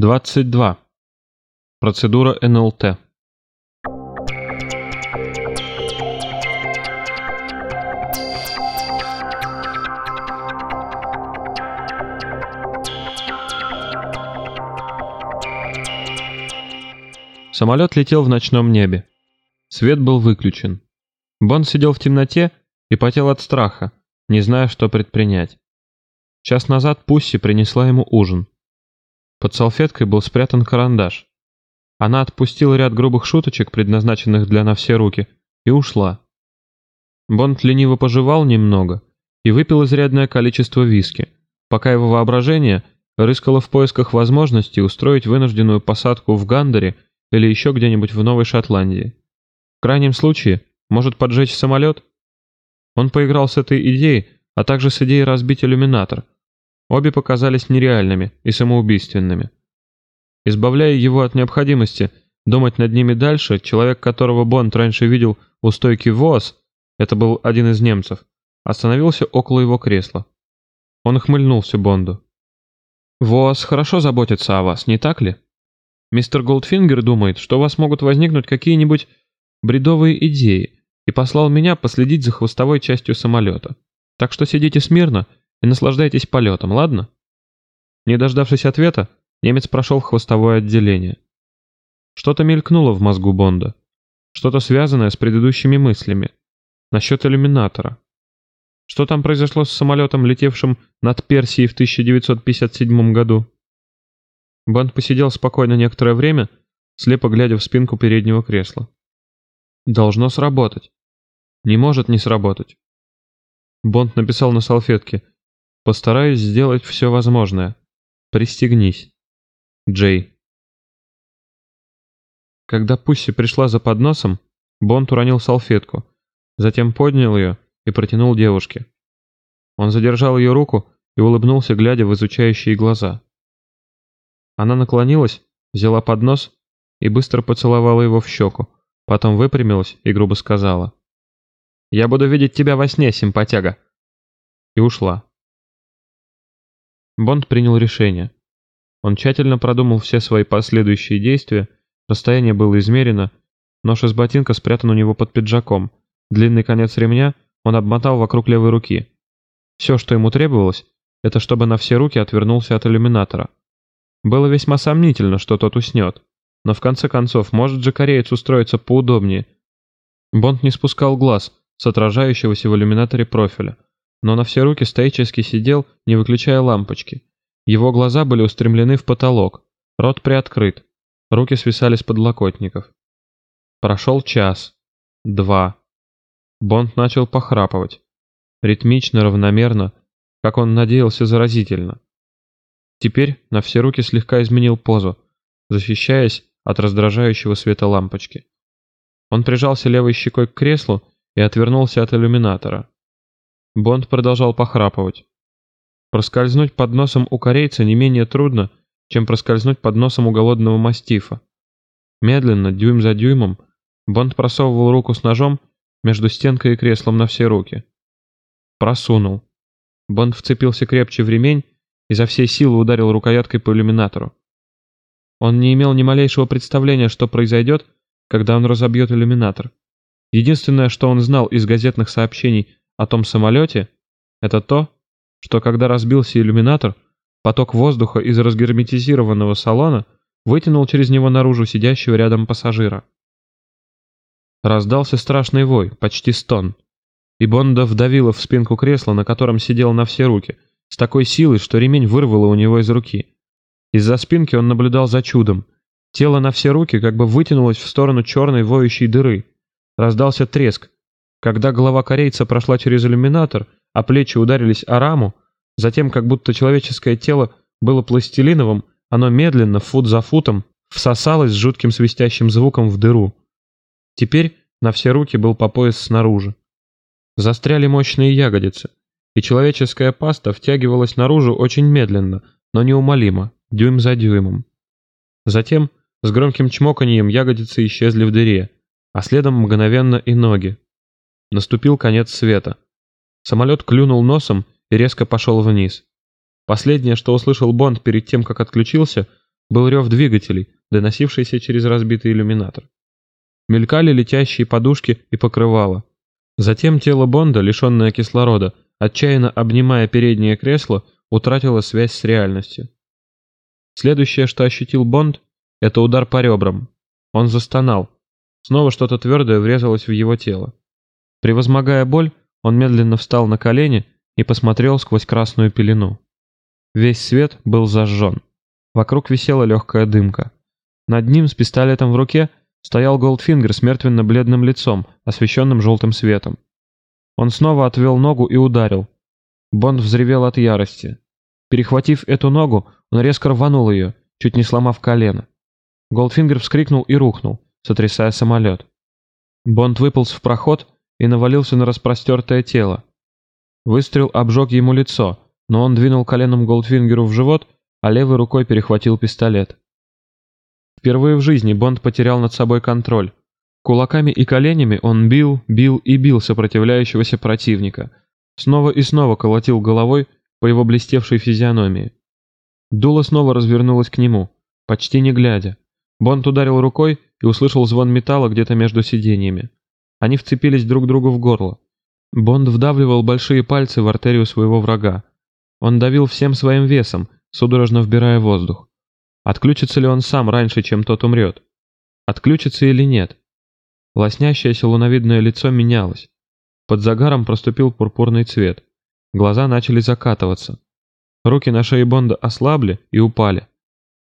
22. Процедура НЛТ. Самолет летел в ночном небе. Свет был выключен. Бонд сидел в темноте и потел от страха, не зная, что предпринять. Час назад Пусси принесла ему ужин. Под салфеткой был спрятан карандаш. Она отпустила ряд грубых шуточек, предназначенных для на все руки, и ушла. Бонд лениво пожевал немного и выпил изрядное количество виски, пока его воображение рыскало в поисках возможности устроить вынужденную посадку в Гандере или еще где-нибудь в Новой Шотландии. В крайнем случае, может поджечь самолет? Он поиграл с этой идеей, а также с идеей разбить иллюминатор. Обе показались нереальными и самоубийственными. Избавляя его от необходимости думать над ними дальше, человек, которого Бонд раньше видел у стойки ВОЗ, это был один из немцев, остановился около его кресла. Он ухмыльнулся Бонду. «ВОЗ хорошо заботится о вас, не так ли?» Мистер Голдфингер думает, что у вас могут возникнуть какие-нибудь бредовые идеи, и послал меня последить за хвостовой частью самолета. Так что сидите смирно и наслаждайтесь полетом, ладно?» Не дождавшись ответа, немец прошел в хвостовое отделение. Что-то мелькнуло в мозгу Бонда. Что-то связанное с предыдущими мыслями. Насчет иллюминатора. Что там произошло с самолетом, летевшим над Персией в 1957 году? Бонд посидел спокойно некоторое время, слепо глядя в спинку переднего кресла. Должно сработать. Не может не сработать. Бонд написал на салфетке. Постараюсь сделать все возможное. Пристегнись. Джей. Когда Пусси пришла за подносом, Бонд уронил салфетку, затем поднял ее и протянул девушке. Он задержал ее руку и улыбнулся, глядя в изучающие глаза. Она наклонилась, взяла поднос и быстро поцеловала его в щеку, потом выпрямилась и грубо сказала. «Я буду видеть тебя во сне, симпатяга!» И ушла. Бонд принял решение. Он тщательно продумал все свои последующие действия, расстояние было измерено, нож из ботинка спрятан у него под пиджаком, длинный конец ремня он обмотал вокруг левой руки. Все, что ему требовалось, это чтобы на все руки отвернулся от иллюминатора. Было весьма сомнительно, что тот уснет. Но в конце концов, может же кореец устроиться поудобнее. Бонд не спускал глаз с отражающегося в иллюминаторе профиля, но на все руки стоически сидел, не выключая лампочки. Его глаза были устремлены в потолок, рот приоткрыт, руки свисали с подлокотников. Прошел час, два. Бонд начал похрапывать. Ритмично, равномерно, как он надеялся заразительно. Теперь на все руки слегка изменил позу, защищаясь от раздражающего света лампочки. Он прижался левой щекой к креслу и отвернулся от иллюминатора. Бонд продолжал похрапывать. Проскользнуть под носом у корейца не менее трудно, чем проскользнуть под носом у голодного мастифа. Медленно, дюйм за дюймом, Бонд просовывал руку с ножом между стенкой и креслом на все руки. Просунул. Бонд вцепился крепче в ремень изо всей силы ударил рукояткой по иллюминатору. Он не имел ни малейшего представления, что произойдет, когда он разобьет иллюминатор. Единственное, что он знал из газетных сообщений о том самолете, это то, что когда разбился иллюминатор, поток воздуха из разгерметизированного салона вытянул через него наружу сидящего рядом пассажира. Раздался страшный вой, почти стон, и Бонда вдавила в спинку кресла, на котором сидел на все руки – с такой силой, что ремень вырвало у него из руки. Из-за спинки он наблюдал за чудом. Тело на все руки как бы вытянулось в сторону черной воющей дыры. Раздался треск. Когда голова корейца прошла через иллюминатор, а плечи ударились о раму, затем как будто человеческое тело было пластилиновым, оно медленно, фут за футом, всосалось с жутким свистящим звуком в дыру. Теперь на все руки был по пояс снаружи. Застряли мощные ягодицы и человеческая паста втягивалась наружу очень медленно, но неумолимо, дюйм за дюймом. Затем, с громким чмоканьем ягодицы исчезли в дыре, а следом мгновенно и ноги. Наступил конец света. Самолет клюнул носом и резко пошел вниз. Последнее, что услышал Бонд перед тем, как отключился, был рев двигателей, доносившийся через разбитый иллюминатор. Мелькали летящие подушки и покрывала. Затем тело Бонда, лишенное кислорода, отчаянно обнимая переднее кресло, утратило связь с реальностью. Следующее, что ощутил Бонд, это удар по ребрам. Он застонал. Снова что-то твердое врезалось в его тело. Превозмогая боль, он медленно встал на колени и посмотрел сквозь красную пелену. Весь свет был зажжен. Вокруг висела легкая дымка. Над ним с пистолетом в руке стоял Голдфингер с мертвенно-бледным лицом, освещенным желтым светом. Он снова отвел ногу и ударил. Бонд взревел от ярости. Перехватив эту ногу, он резко рванул ее, чуть не сломав колено. Голдфингер вскрикнул и рухнул, сотрясая самолет. Бонд выполз в проход и навалился на распростертое тело. Выстрел обжег ему лицо, но он двинул коленом Голдфингеру в живот, а левой рукой перехватил пистолет. Впервые в жизни Бонд потерял над собой контроль. Кулаками и коленями он бил, бил и бил сопротивляющегося противника. Снова и снова колотил головой по его блестевшей физиономии. Дуло снова развернулось к нему, почти не глядя. Бонд ударил рукой и услышал звон металла где-то между сиденьями. Они вцепились друг другу в горло. Бонд вдавливал большие пальцы в артерию своего врага. Он давил всем своим весом, судорожно вбирая воздух. Отключится ли он сам раньше, чем тот умрет? Отключится или нет? Лоснящееся луновидное лицо менялось. Под загаром проступил пурпурный цвет. Глаза начали закатываться. Руки на шее Бонда ослабли и упали.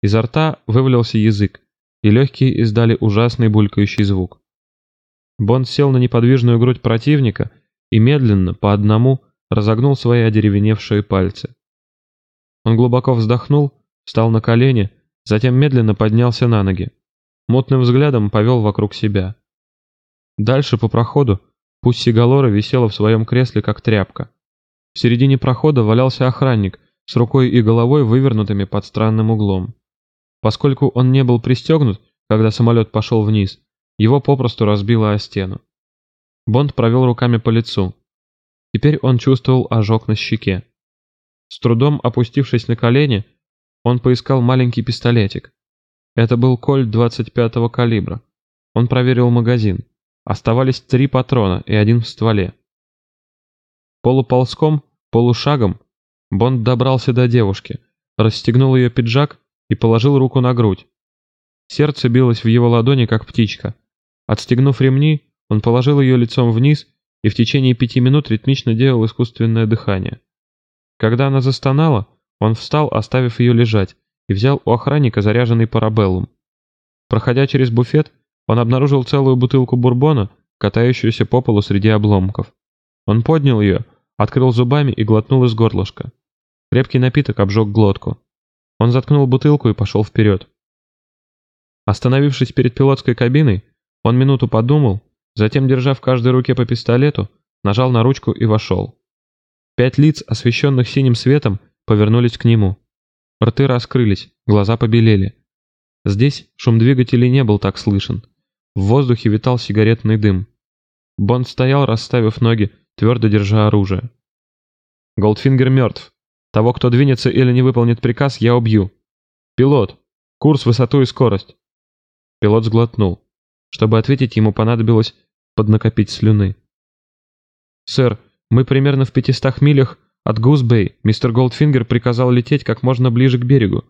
Изо рта вывалился язык, и легкие издали ужасный булькающий звук. Бонд сел на неподвижную грудь противника и медленно, по одному, разогнул свои одеревеневшие пальцы. Он глубоко вздохнул, встал на колени, затем медленно поднялся на ноги. Мутным взглядом повел вокруг себя. Дальше по проходу Пусси Галора висела в своем кресле, как тряпка. В середине прохода валялся охранник с рукой и головой вывернутыми под странным углом. Поскольку он не был пристегнут, когда самолет пошел вниз, его попросту разбило о стену. Бонд провел руками по лицу. Теперь он чувствовал ожог на щеке. С трудом опустившись на колени, он поискал маленький пистолетик. Это был кольт 25-го калибра. Он проверил магазин. Оставались три патрона и один в стволе. Полуползком, полушагом Бонд добрался до девушки, расстегнул ее пиджак и положил руку на грудь. Сердце билось в его ладони, как птичка. Отстегнув ремни, он положил ее лицом вниз и в течение пяти минут ритмично делал искусственное дыхание. Когда она застонала, он встал, оставив ее лежать, и взял у охранника заряженный парабеллум. Проходя через буфет, он обнаружил целую бутылку бурбона, катающуюся по полу среди обломков. Он поднял ее, открыл зубами и глотнул из горлышка. Крепкий напиток обжег глотку. Он заткнул бутылку и пошел вперед. Остановившись перед пилотской кабиной, он минуту подумал, затем, держа в каждой руке по пистолету, нажал на ручку и вошел. Пять лиц, освещенных синим светом, повернулись к нему. Рты раскрылись, глаза побелели. Здесь шум двигателей не был так слышен. В воздухе витал сигаретный дым. Бонд стоял, расставив ноги, твердо держа оружие. Голдфингер мертв. Того, кто двинется или не выполнит приказ, я убью. Пилот. Курс, высоту и скорость. Пилот сглотнул. Чтобы ответить, ему понадобилось поднакопить слюны. «Сэр, мы примерно в пятистах милях от Гусбей. Мистер Голдфингер приказал лететь как можно ближе к берегу.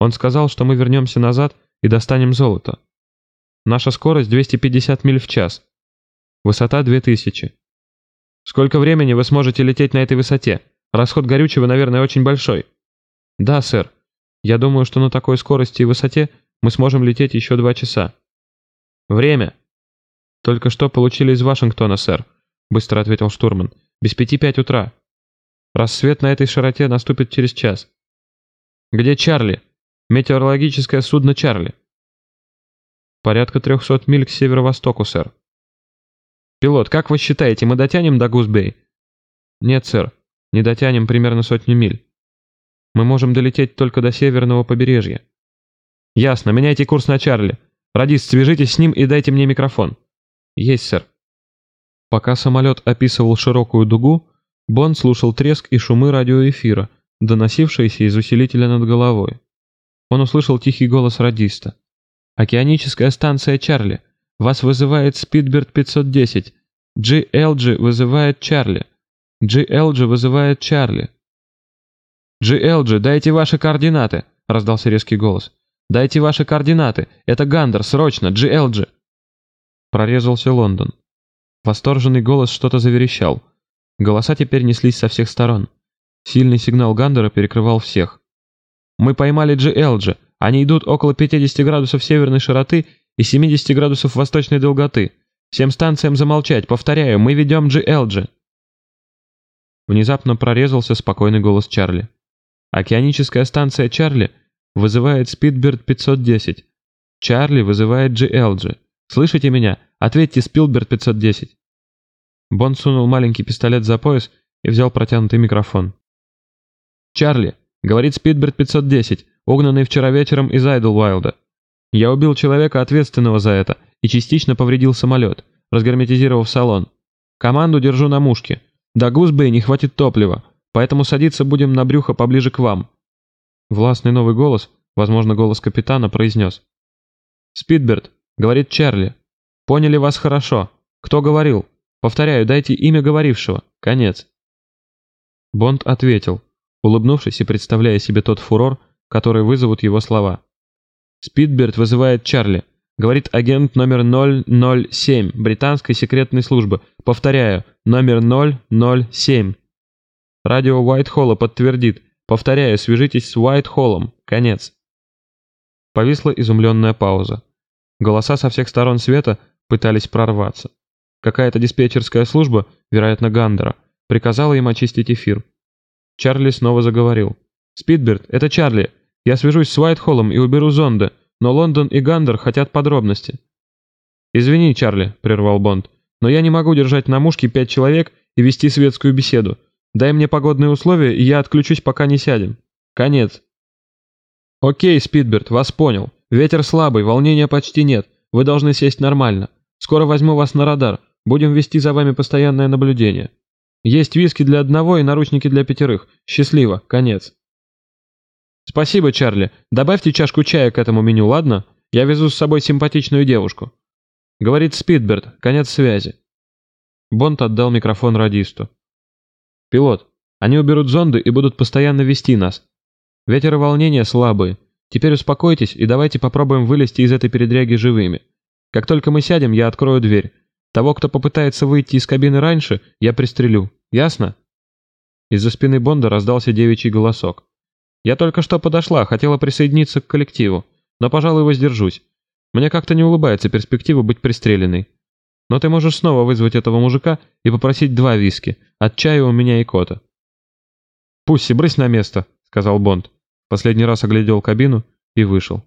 Он сказал, что мы вернемся назад и достанем золото. Наша скорость 250 миль в час. Высота 2000. Сколько времени вы сможете лететь на этой высоте? Расход горючего, наверное, очень большой. Да, сэр. Я думаю, что на такой скорости и высоте мы сможем лететь еще два часа. Время. Только что получили из Вашингтона, сэр, быстро ответил штурман. Без пяти пять утра. Рассвет на этой широте наступит через час. Где Чарли? Метеорологическое судно Чарли. Порядка трехсот миль к северо-востоку, сэр. Пилот, как вы считаете, мы дотянем до Гусбей? Нет, сэр. Не дотянем примерно сотню миль. Мы можем долететь только до северного побережья. Ясно, меняйте курс на Чарли. Радист, свяжитесь с ним и дайте мне микрофон. Есть, сэр. Пока самолет описывал широкую дугу, Бон слушал треск и шумы радиоэфира, доносившиеся из усилителя над головой. он услышал тихий голос радиста. «Океаническая станция Чарли. Вас вызывает Спидберт 510. GLG вызывает Чарли. GLG вызывает Чарли». «GLG, дайте ваши координаты!» — раздался резкий голос. «Дайте ваши координаты! Это Гандер, срочно! GLG!» Прорезался Лондон. Восторженный голос что-то заверещал. Голоса теперь неслись со всех сторон. Сильный сигнал Гандера перекрывал всех. «Мы поймали GLG. Они идут около 50 градусов северной широты и 70 градусов восточной долготы. Всем станциям замолчать. Повторяю, мы ведем GLG». Внезапно прорезался спокойный голос Чарли. Океаническая станция Чарли вызывает Спидберт 510. Чарли вызывает GLG. Слышите меня? Ответьте, Спилберт 510. Бонд сунул маленький пистолет за пояс и взял протянутый микрофон. «Чарли», — говорит Спидберт 510, угнанный вчера вечером из Айдлвайлда. «Я убил человека, ответственного за это, и частично повредил самолет, разгерметизировав салон. Команду держу на мушке. До Гузбэй не хватит топлива, поэтому садиться будем на брюхо поближе к вам». Властный новый голос, возможно, голос капитана, произнес. «Спидберт», — говорит Чарли. «Поняли вас хорошо. Кто говорил? Повторяю, дайте имя говорившего. Конец». Бонд ответил, улыбнувшись и представляя себе тот фурор, который вызовут его слова. «Спидберт вызывает Чарли. Говорит агент номер 007 британской секретной службы. Повторяю, номер 007. Радио Уайтхолла подтвердит. Повторяю, свяжитесь с Уайтхоллом. Конец. Повисла изумленная пауза. Голоса со всех сторон света пытались прорваться. Какая-то диспетчерская служба, вероятно, Гандера, приказала им очистить эфир. Чарли снова заговорил. «Спидберт, это Чарли. Я свяжусь с Уайтхоллом и уберу зонды, но Лондон и Гандер хотят подробности». «Извини, Чарли», — прервал Бонд, «но я не могу держать на мушке пять человек и вести светскую беседу. Дай мне погодные условия, и я отключусь, пока не сядем. Конец. Окей, Спидберт, вас понял. Ветер слабый, волнения почти нет. Вы должны сесть нормально. Скоро возьму вас на радар. Будем вести за вами постоянное наблюдение. Есть виски для одного и наручники для пятерых. Счастливо. Конец. Спасибо, Чарли. Добавьте чашку чая к этому меню, ладно? Я везу с собой симпатичную девушку. Говорит Спидберт. Конец связи. Бонд отдал микрофон радисту. «Пилот, они уберут зонды и будут постоянно вести нас. Ветер и волнения слабые. Теперь успокойтесь и давайте попробуем вылезти из этой передряги живыми. Как только мы сядем, я открою дверь. Того, кто попытается выйти из кабины раньше, я пристрелю. Ясно?» Из-за спины Бонда раздался девичий голосок. «Я только что подошла, хотела присоединиться к коллективу, но, пожалуй, воздержусь. Мне как-то не улыбается перспектива быть пристреленной. Но ты можешь снова вызвать этого мужика и попросить два виски, от чая у меня и кота». «Пусси, брысь на место», — сказал Бонд. Последний раз оглядел кабину и вышел.